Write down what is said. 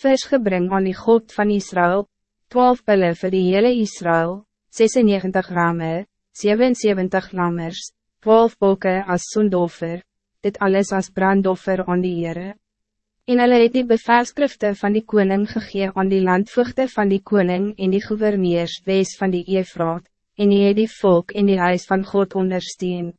Vers gebring aan die God van Israël, 12 pille voor die hele Israël, 96 ramme, 77 lammers, 12 bolken als zondoffer, dit alles als brandoffer aan die Heere. En hulle het die bevelskrifte van die koning gegee aan die landvoogte van die koning en die gouverneurs wees van die Eefraat, en die het die volk in die huis van God ondersteun.